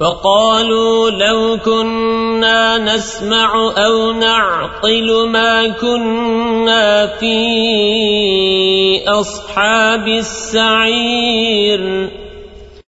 فقالوا لو كنا نسمع أو نعقل ما كنا في أصحاب السعير.